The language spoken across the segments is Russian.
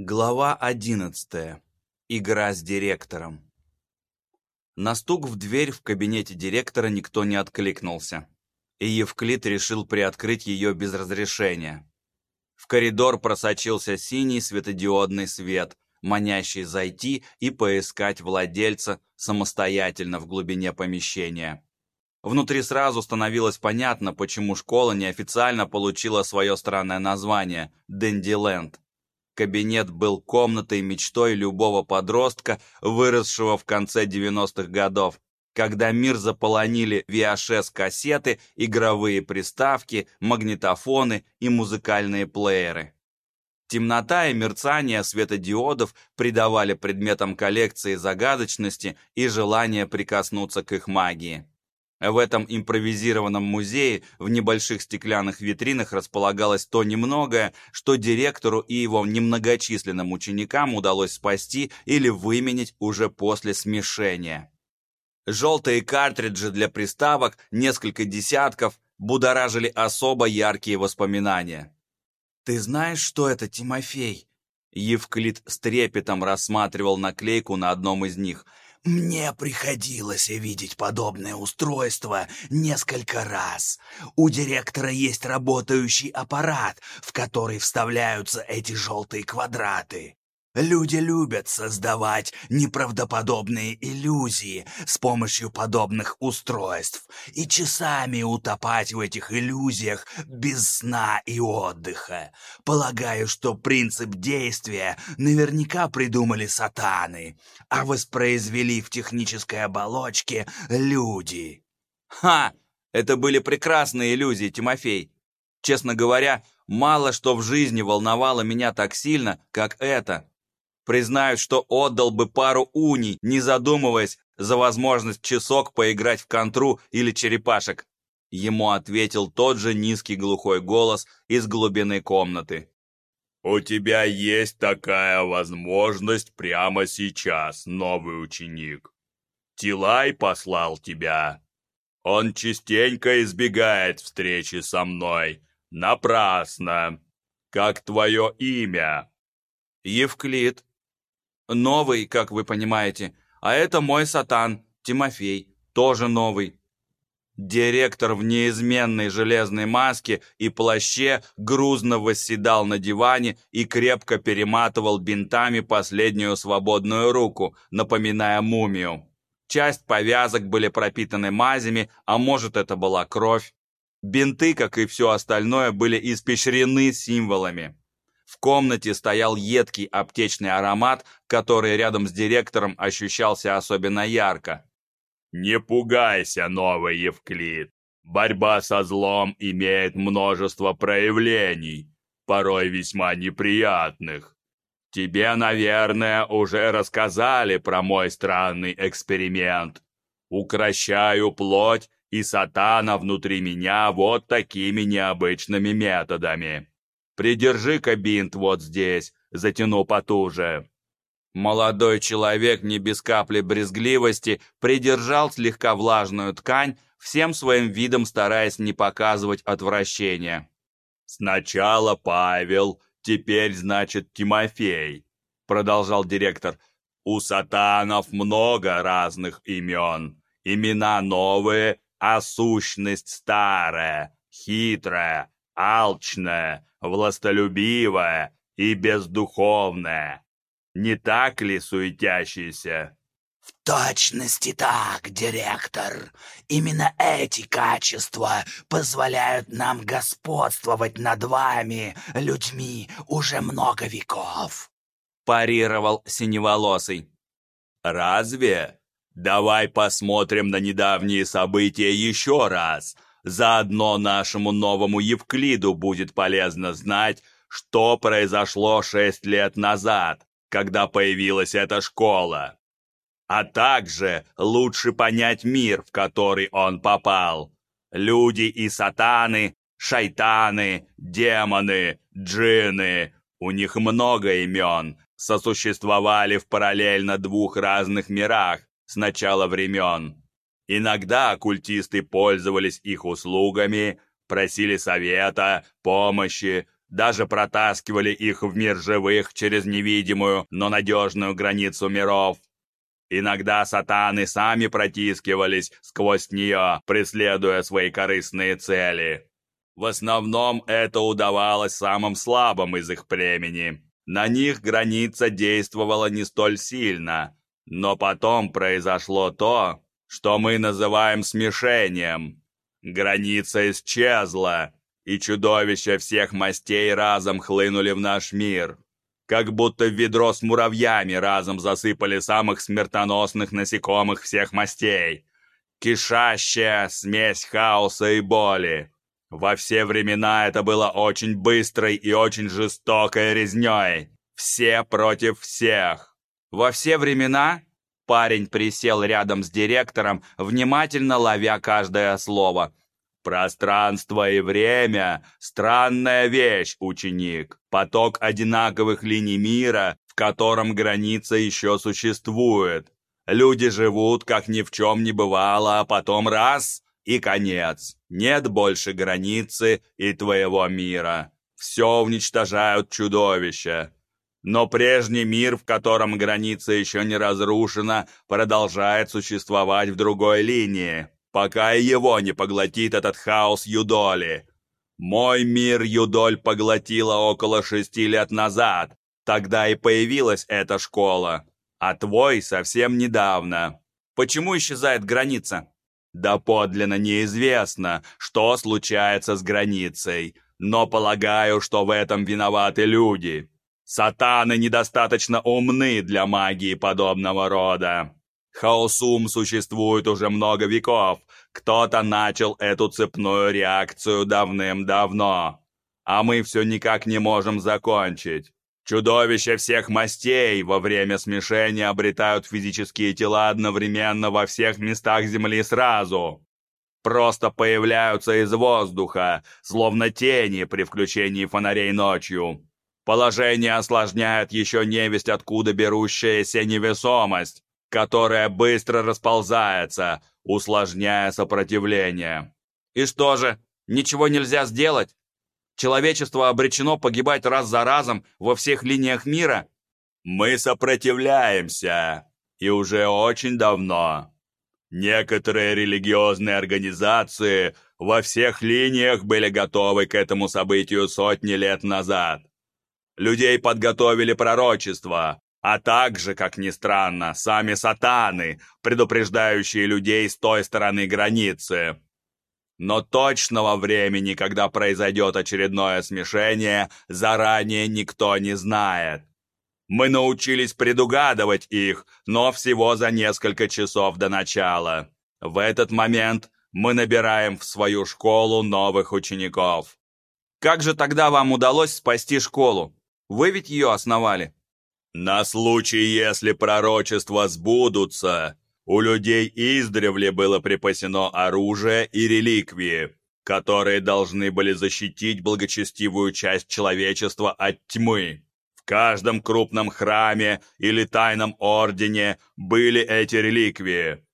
Глава одиннадцатая. Игра с директором. На стук в дверь в кабинете директора никто не откликнулся, и Евклид решил приоткрыть ее без разрешения. В коридор просочился синий светодиодный свет, манящий зайти и поискать владельца самостоятельно в глубине помещения. Внутри сразу становилось понятно, почему школа неофициально получила свое странное название – Дендиленд. Кабинет был комнатой мечтой любого подростка, выросшего в конце 90-х годов, когда мир заполонили VHS-кассеты, игровые приставки, магнитофоны и музыкальные плееры. Темнота и мерцание светодиодов придавали предметам коллекции загадочности и желание прикоснуться к их магии. В этом импровизированном музее в небольших стеклянных витринах располагалось то немногое, что директору и его немногочисленным ученикам удалось спасти или выменить уже после смешения. Желтые картриджи для приставок, несколько десятков, будоражили особо яркие воспоминания. «Ты знаешь, что это, Тимофей?» Евклид с трепетом рассматривал наклейку на одном из них – мне приходилось видеть подобное устройство несколько раз. У директора есть работающий аппарат, в который вставляются эти желтые квадраты. Люди любят создавать неправдоподобные иллюзии с помощью подобных устройств и часами утопать в этих иллюзиях без сна и отдыха. Полагаю, что принцип действия наверняка придумали сатаны, а воспроизвели в технической оболочке люди. Ха! Это были прекрасные иллюзии, Тимофей. Честно говоря, мало что в жизни волновало меня так сильно, как это. Признают, что отдал бы пару уний, не задумываясь, за возможность часок поиграть в контру или черепашек. Ему ответил тот же низкий глухой голос из глубины комнаты. «У тебя есть такая возможность прямо сейчас, новый ученик. Тилай послал тебя. Он частенько избегает встречи со мной. Напрасно. Как твое имя?» «Евклид», Новый, как вы понимаете. А это мой сатан, Тимофей, тоже новый. Директор в неизменной железной маске и плаще грузно восседал на диване и крепко перематывал бинтами последнюю свободную руку, напоминая мумию. Часть повязок были пропитаны мазями, а может это была кровь. Бинты, как и все остальное, были испещрены символами. В комнате стоял едкий аптечный аромат, который рядом с директором ощущался особенно ярко. «Не пугайся, новый Евклид. Борьба со злом имеет множество проявлений, порой весьма неприятных. Тебе, наверное, уже рассказали про мой странный эксперимент. Укращаю плоть и сатана внутри меня вот такими необычными методами. Придержи-ка бинт вот здесь, затяну потуже». Молодой человек не без капли брезгливости придержал слегка влажную ткань, всем своим видом стараясь не показывать отвращения. «Сначала Павел, теперь, значит, Тимофей», — продолжал директор. «У сатанов много разных имен. Имена новые, а сущность старая, хитрая, алчная, властолюбивая и бездуховная. Не так ли, суетящийся?» «В точности так, директор. Именно эти качества позволяют нам господствовать над вами, людьми, уже много веков», — парировал Синеволосый. «Разве? Давай посмотрим на недавние события еще раз, Заодно нашему новому Евклиду будет полезно знать, что произошло шесть лет назад, когда появилась эта школа. А также лучше понять мир, в который он попал. Люди и сатаны, шайтаны, демоны, джинны. У них много имен, сосуществовали в параллельно двух разных мирах с начала времен. Иногда оккультисты пользовались их услугами, просили совета, помощи, даже протаскивали их в мир живых через невидимую, но надежную границу миров. Иногда сатаны сами протискивались сквозь нее, преследуя свои корыстные цели. В основном это удавалось самым слабым из их племени. На них граница действовала не столь сильно, но потом произошло то, что мы называем смешением. Граница исчезла, и чудовища всех мастей разом хлынули в наш мир как будто в ведро с муравьями разом засыпали самых смертоносных насекомых всех мастей. Кишащая смесь хаоса и боли. Во все времена это было очень быстрой и очень жестокой резней. Все против всех. Во все времена парень присел рядом с директором, внимательно ловя каждое слово – Пространство и время – странная вещь, ученик. Поток одинаковых линий мира, в котором граница еще существует. Люди живут, как ни в чем не бывало, а потом раз – и конец. Нет больше границы и твоего мира. Все уничтожают чудовища. Но прежний мир, в котором граница еще не разрушена, продолжает существовать в другой линии пока его не поглотит этот хаос Юдоли. Мой мир Юдоль поглотила около шести лет назад, тогда и появилась эта школа, а твой совсем недавно. Почему исчезает граница? Да подлинно неизвестно, что случается с границей, но полагаю, что в этом виноваты люди. Сатаны недостаточно умны для магии подобного рода. Хаосум существует уже много веков. Кто-то начал эту цепную реакцию давным-давно. А мы все никак не можем закончить. Чудовища всех мастей во время смешения обретают физические тела одновременно во всех местах Земли сразу. Просто появляются из воздуха, словно тени при включении фонарей ночью. Положение осложняет еще невесть откуда берущаяся невесомость которая быстро расползается, усложняя сопротивление. И что же, ничего нельзя сделать? Человечество обречено погибать раз за разом во всех линиях мира? Мы сопротивляемся, и уже очень давно. Некоторые религиозные организации во всех линиях были готовы к этому событию сотни лет назад. Людей подготовили пророчества, а также, как ни странно, сами сатаны, предупреждающие людей с той стороны границы. Но точного времени, когда произойдет очередное смешение, заранее никто не знает. Мы научились предугадывать их, но всего за несколько часов до начала. В этот момент мы набираем в свою школу новых учеников. Как же тогда вам удалось спасти школу? Вы ведь ее основали. На случай, если пророчества сбудутся, у людей издревле было припасено оружие и реликвии, которые должны были защитить благочестивую часть человечества от тьмы. В каждом крупном храме или тайном ордене были эти реликвии.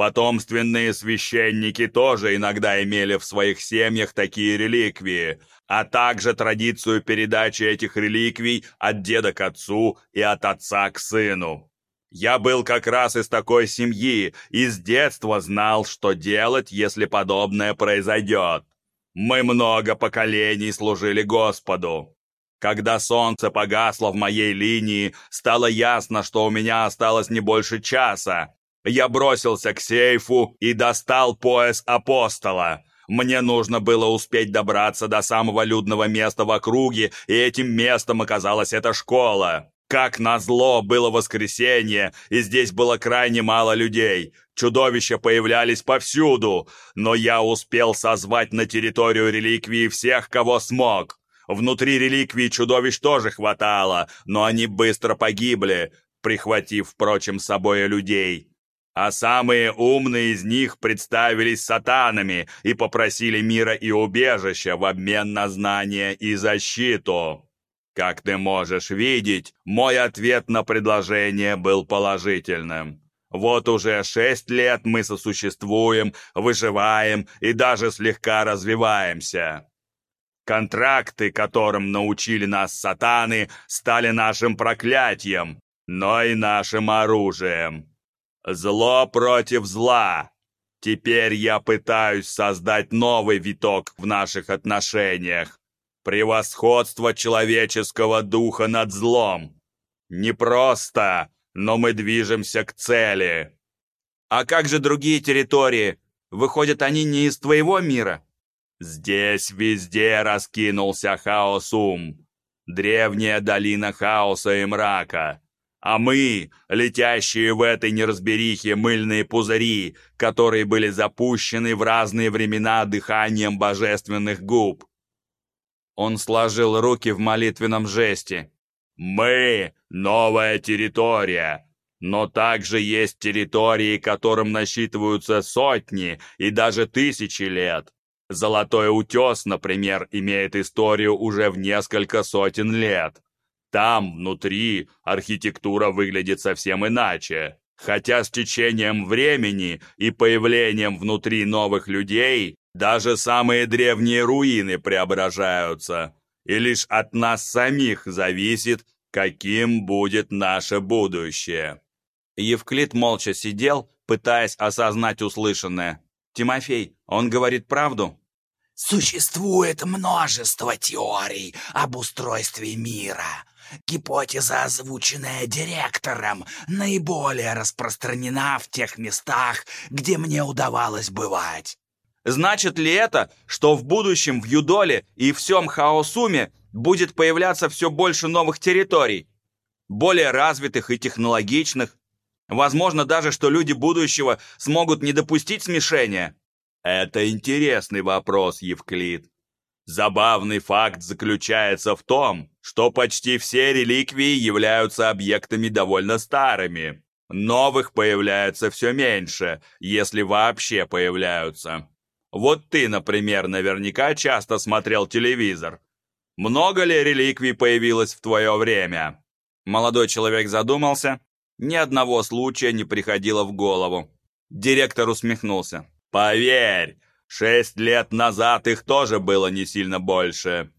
Потомственные священники тоже иногда имели в своих семьях такие реликвии, а также традицию передачи этих реликвий от деда к отцу и от отца к сыну. Я был как раз из такой семьи и с детства знал, что делать, если подобное произойдет. Мы много поколений служили Господу. Когда солнце погасло в моей линии, стало ясно, что у меня осталось не больше часа. Я бросился к сейфу и достал пояс апостола. Мне нужно было успеть добраться до самого людного места в округе, и этим местом оказалась эта школа. Как назло, было воскресенье, и здесь было крайне мало людей. Чудовища появлялись повсюду, но я успел созвать на территорию реликвии всех, кого смог. Внутри реликвии чудовищ тоже хватало, но они быстро погибли, прихватив, впрочем, с собой людей а самые умные из них представились сатанами и попросили мира и убежища в обмен на знания и защиту. Как ты можешь видеть, мой ответ на предложение был положительным. Вот уже шесть лет мы сосуществуем, выживаем и даже слегка развиваемся. Контракты, которым научили нас сатаны, стали нашим проклятием, но и нашим оружием. Зло против зла. Теперь я пытаюсь создать новый виток в наших отношениях. Превосходство человеческого духа над злом. Не просто, но мы движемся к цели. А как же другие территории? Выходят, они не из твоего мира? Здесь везде раскинулся хаосум, древняя долина хаоса и мрака. А мы, летящие в этой неразберихе мыльные пузыри, которые были запущены в разные времена дыханием божественных губ. Он сложил руки в молитвенном жесте. «Мы — новая территория, но также есть территории, которым насчитываются сотни и даже тысячи лет. Золотой утес, например, имеет историю уже в несколько сотен лет. Там, внутри, архитектура выглядит совсем иначе. Хотя с течением времени и появлением внутри новых людей даже самые древние руины преображаются. И лишь от нас самих зависит, каким будет наше будущее. Евклид молча сидел, пытаясь осознать услышанное. «Тимофей, он говорит правду?» Существует множество теорий об устройстве мира. Гипотеза, озвученная директором, наиболее распространена в тех местах, где мне удавалось бывать. Значит ли это, что в будущем в Юдоле и всем Хаосуме будет появляться все больше новых территорий? Более развитых и технологичных? Возможно даже, что люди будущего смогут не допустить смешения? Это интересный вопрос, Евклид. Забавный факт заключается в том, что почти все реликвии являются объектами довольно старыми. Новых появляется все меньше, если вообще появляются. Вот ты, например, наверняка часто смотрел телевизор. Много ли реликвий появилось в твое время? Молодой человек задумался. Ни одного случая не приходило в голову. Директор усмехнулся. Поверь, шесть лет назад их тоже было не сильно больше.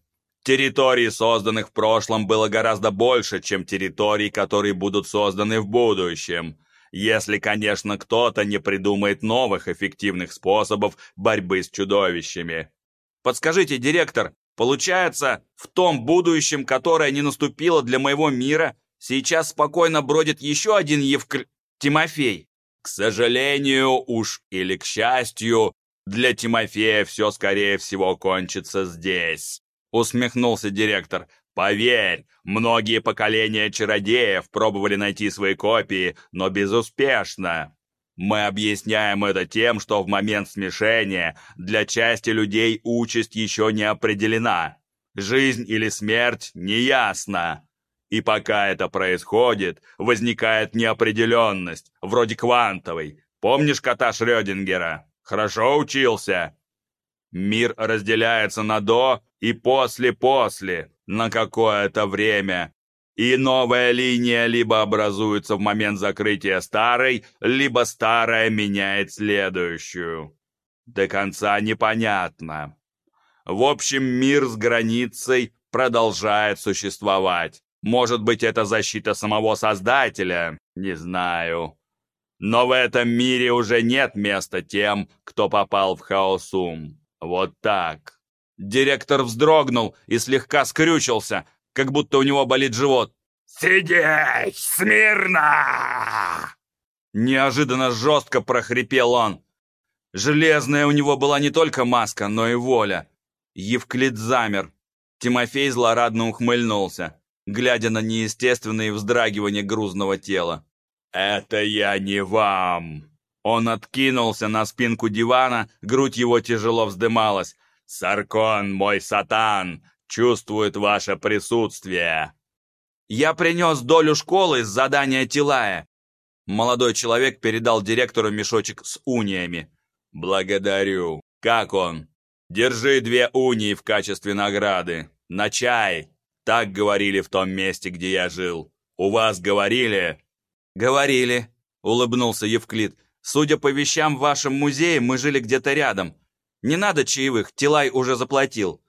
Территорий, созданных в прошлом, было гораздо больше, чем территорий, которые будут созданы в будущем. Если, конечно, кто-то не придумает новых эффективных способов борьбы с чудовищами. Подскажите, директор, получается, в том будущем, которое не наступило для моего мира, сейчас спокойно бродит еще один Евкль... Тимофей? К сожалению уж или к счастью, для Тимофея все, скорее всего, кончится здесь. Усмехнулся директор. Поверь, многие поколения чародеев пробовали найти свои копии, но безуспешно. Мы объясняем это тем, что в момент смешения для части людей участь еще не определена. Жизнь или смерть неясно. И пока это происходит, возникает неопределенность, вроде квантовой. Помнишь кота Шрёдингера? Хорошо учился? Мир разделяется на «до» и «после-после» на какое-то время. И новая линия либо образуется в момент закрытия старой, либо старая меняет следующую. До конца непонятно. В общем, мир с границей продолжает существовать. Может быть, это защита самого Создателя? Не знаю. Но в этом мире уже нет места тем, кто попал в Хаосум. Вот так. Директор вздрогнул и слегка скрючился, как будто у него болит живот. «Сидеть смирно!» Неожиданно жестко прохрипел он. Железная у него была не только маска, но и воля. Евклид замер. Тимофей злорадно ухмыльнулся глядя на неестественные вздрагивания грузного тела. «Это я не вам!» Он откинулся на спинку дивана, грудь его тяжело вздымалась. «Саркон, мой сатан, чувствует ваше присутствие!» «Я принес долю школы с задания Тилая!» Молодой человек передал директору мешочек с униями. «Благодарю. Как он?» «Держи две унии в качестве награды. На чай!» Так говорили в том месте, где я жил. У вас говорили?» «Говорили», — улыбнулся Евклид. «Судя по вещам в вашем музее, мы жили где-то рядом. Не надо чаевых, Тилай уже заплатил».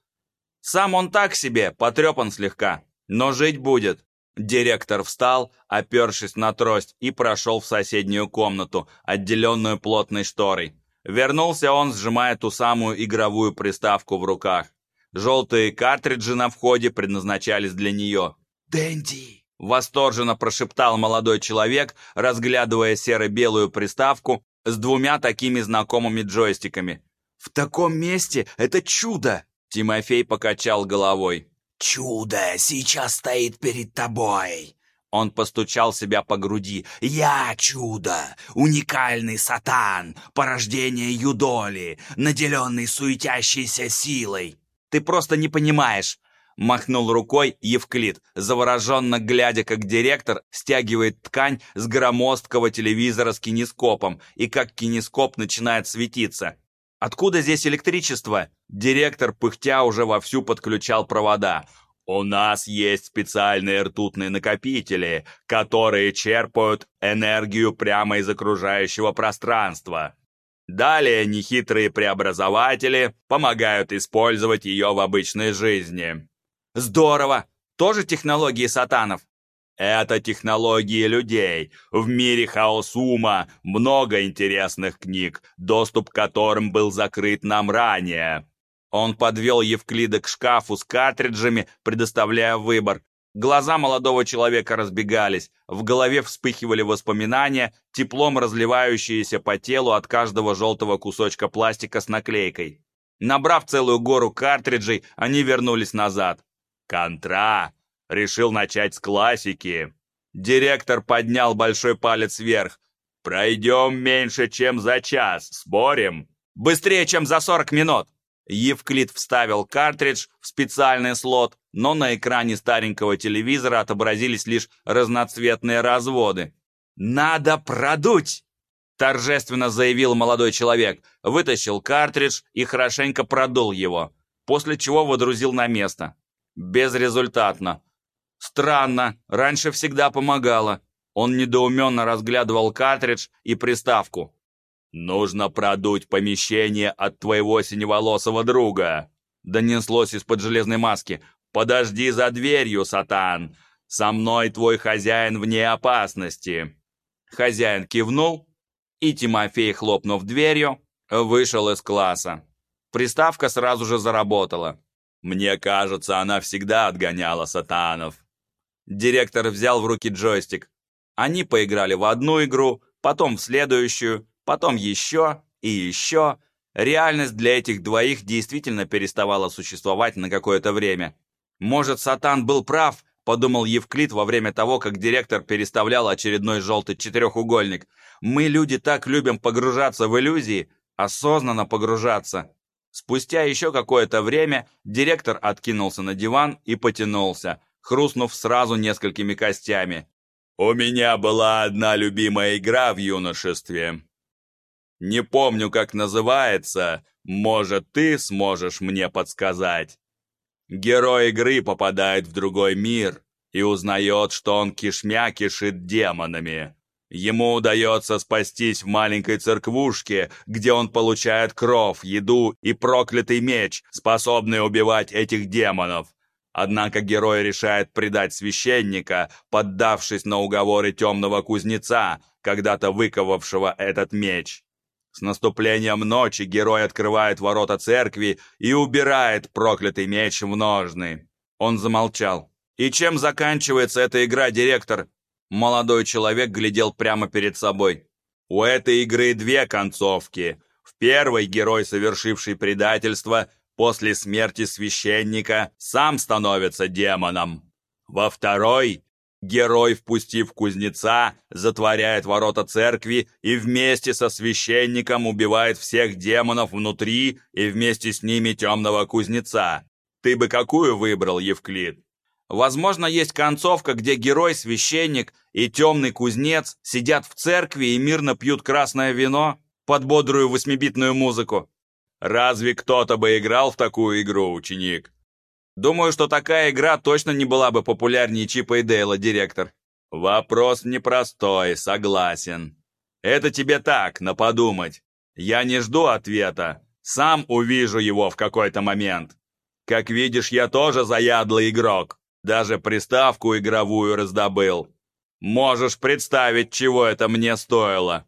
Сам он так себе, потрепан слегка, но жить будет. Директор встал, опершись на трость, и прошел в соседнюю комнату, отделенную плотной шторой. Вернулся он, сжимая ту самую игровую приставку в руках. Желтые картриджи на входе предназначались для нее. «Дэнди!» — восторженно прошептал молодой человек, разглядывая серо-белую приставку с двумя такими знакомыми джойстиками. «В таком месте это чудо!» — Тимофей покачал головой. «Чудо сейчас стоит перед тобой!» Он постучал себя по груди. «Я чудо! Уникальный сатан! Порождение Юдоли, наделенный суетящейся силой!» «Ты просто не понимаешь!» Махнул рукой Евклид, завороженно глядя, как директор стягивает ткань с громоздкого телевизора с кинескопом и как кинескоп начинает светиться. «Откуда здесь электричество?» Директор, пыхтя, уже вовсю подключал провода. У нас есть специальные ртутные накопители, которые черпают энергию прямо из окружающего пространства. Далее нехитрые преобразователи помогают использовать ее в обычной жизни. Здорово! Тоже технологии сатанов? Это технологии людей. В мире Хаосума много интересных книг, доступ к которым был закрыт нам ранее. Он подвел Евклида к шкафу с картриджами, предоставляя выбор. Глаза молодого человека разбегались, в голове вспыхивали воспоминания, теплом разливающиеся по телу от каждого желтого кусочка пластика с наклейкой. Набрав целую гору картриджей, они вернулись назад. «Контра!» Решил начать с классики. Директор поднял большой палец вверх. «Пройдем меньше, чем за час, спорим?» «Быстрее, чем за 40 минут!» Евклид вставил картридж в специальный слот, но на экране старенького телевизора отобразились лишь разноцветные разводы. «Надо продуть!» Торжественно заявил молодой человек, вытащил картридж и хорошенько продул его, после чего водрузил на место. Безрезультатно. Странно, раньше всегда помогало. Он недоуменно разглядывал картридж и приставку. «Нужно продуть помещение от твоего синеволосого друга», донеслось из-под железной маски. «Подожди за дверью, сатан! Со мной твой хозяин вне опасности!» Хозяин кивнул, и Тимофей, хлопнув дверью, вышел из класса. Приставка сразу же заработала. «Мне кажется, она всегда отгоняла сатанов». Директор взял в руки джойстик. Они поиграли в одну игру, потом в следующую, потом еще и еще. Реальность для этих двоих действительно переставала существовать на какое-то время. Может, Сатан был прав, подумал Евклид во время того, как директор переставлял очередной желтый четырехугольник. Мы, люди, так любим погружаться в иллюзии, осознанно погружаться. Спустя еще какое-то время директор откинулся на диван и потянулся, хрустнув сразу несколькими костями. «У меня была одна любимая игра в юношестве. Не помню, как называется, может, ты сможешь мне подсказать. Герой игры попадает в другой мир и узнает, что он кишмя кишит демонами. Ему удается спастись в маленькой церквушке, где он получает кров, еду и проклятый меч, способный убивать этих демонов. Однако герой решает предать священника, поддавшись на уговоры темного кузнеца, когда-то выковавшего этот меч. С наступлением ночи герой открывает ворота церкви и убирает проклятый меч в ножны. Он замолчал. «И чем заканчивается эта игра, директор?» Молодой человек глядел прямо перед собой. «У этой игры две концовки. В первой герой, совершивший предательство, после смерти священника, сам становится демоном. Во второй Герой, впустив кузнеца, затворяет ворота церкви и вместе со священником убивает всех демонов внутри и вместе с ними темного кузнеца. Ты бы какую выбрал, Евклид? Возможно, есть концовка, где герой, священник и темный кузнец сидят в церкви и мирно пьют красное вино под бодрую восьмибитную музыку. Разве кто-то бы играл в такую игру, ученик? Думаю, что такая игра точно не была бы популярнее Чипа и Дейла, директор. Вопрос непростой, согласен. Это тебе так, на подумать. Я не жду ответа. Сам увижу его в какой-то момент. Как видишь, я тоже заядлый игрок. Даже приставку игровую раздобыл. Можешь представить, чего это мне стоило.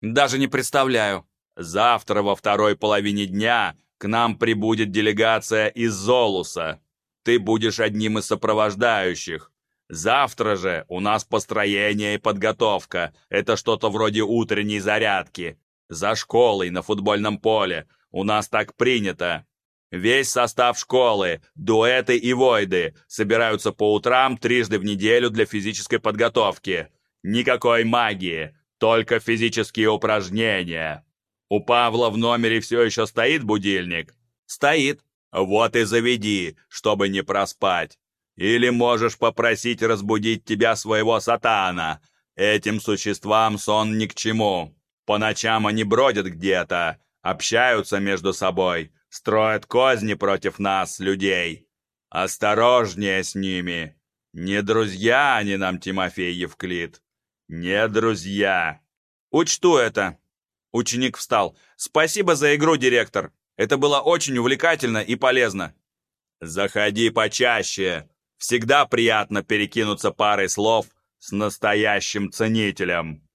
Даже не представляю. Завтра во второй половине дня к нам прибудет делегация из Золуса. Ты будешь одним из сопровождающих. Завтра же у нас построение и подготовка. Это что-то вроде утренней зарядки. За школой на футбольном поле. У нас так принято. Весь состав школы, дуэты и войды собираются по утрам трижды в неделю для физической подготовки. Никакой магии, только физические упражнения. У Павла в номере все еще стоит будильник? Стоит. Вот и заведи, чтобы не проспать. Или можешь попросить разбудить тебя своего сатана. Этим существам сон ни к чему. По ночам они бродят где-то, общаются между собой, строят козни против нас, людей. Осторожнее с ними. Не друзья они нам, Тимофей Евклид. Не друзья. Учту это. Ученик встал. Спасибо за игру, директор. Это было очень увлекательно и полезно. Заходи почаще. Всегда приятно перекинуться парой слов с настоящим ценителем.